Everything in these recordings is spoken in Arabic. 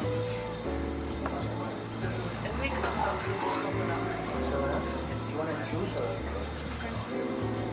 Thank You want?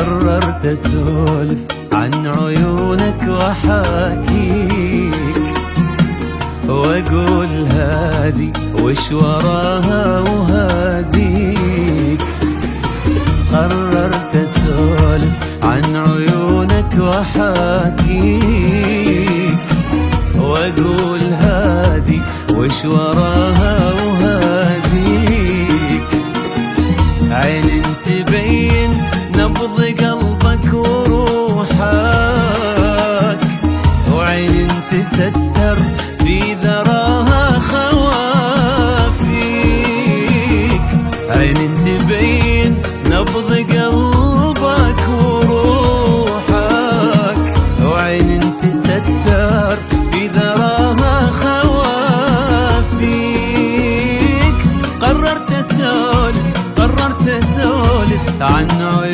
قررت أسولف عن عيونك واحاكيك وأقول هادي وش وراها وهاديك قررت أسولف عن عيونك واحاكيك وأقول هادي وش وراها اسولف عن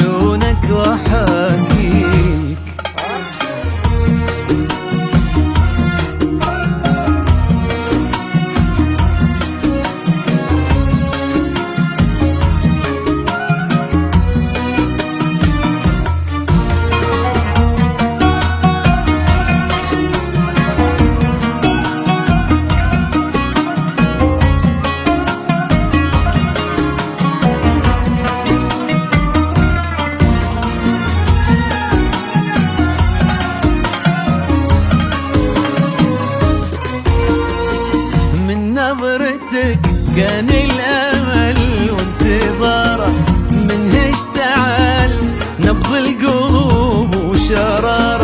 كان الأمل وانتظاره منه اشتعل نبض القلوب وشراره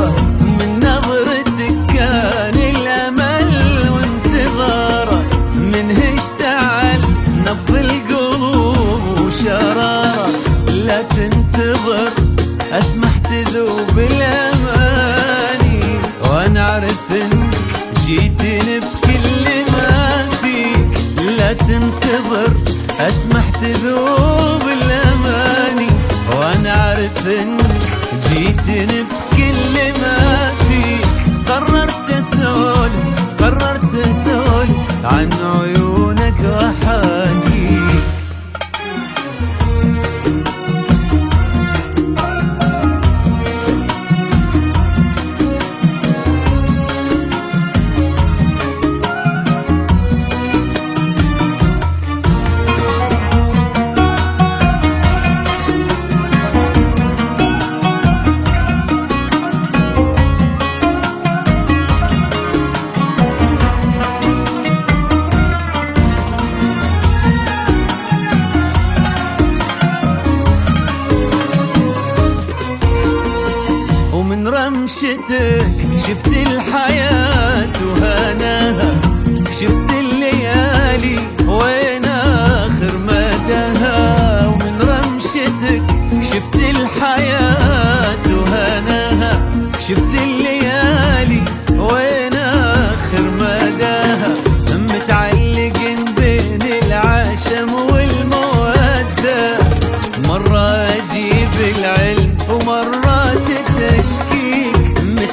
تنتظر أسمح تذوب الأماني وأنا أعرف إنك جيتني بكل ما فيك. قررت أسولف قررت أسولف عن عيونك. رمشتك شفت الحياة وهناها شفت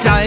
在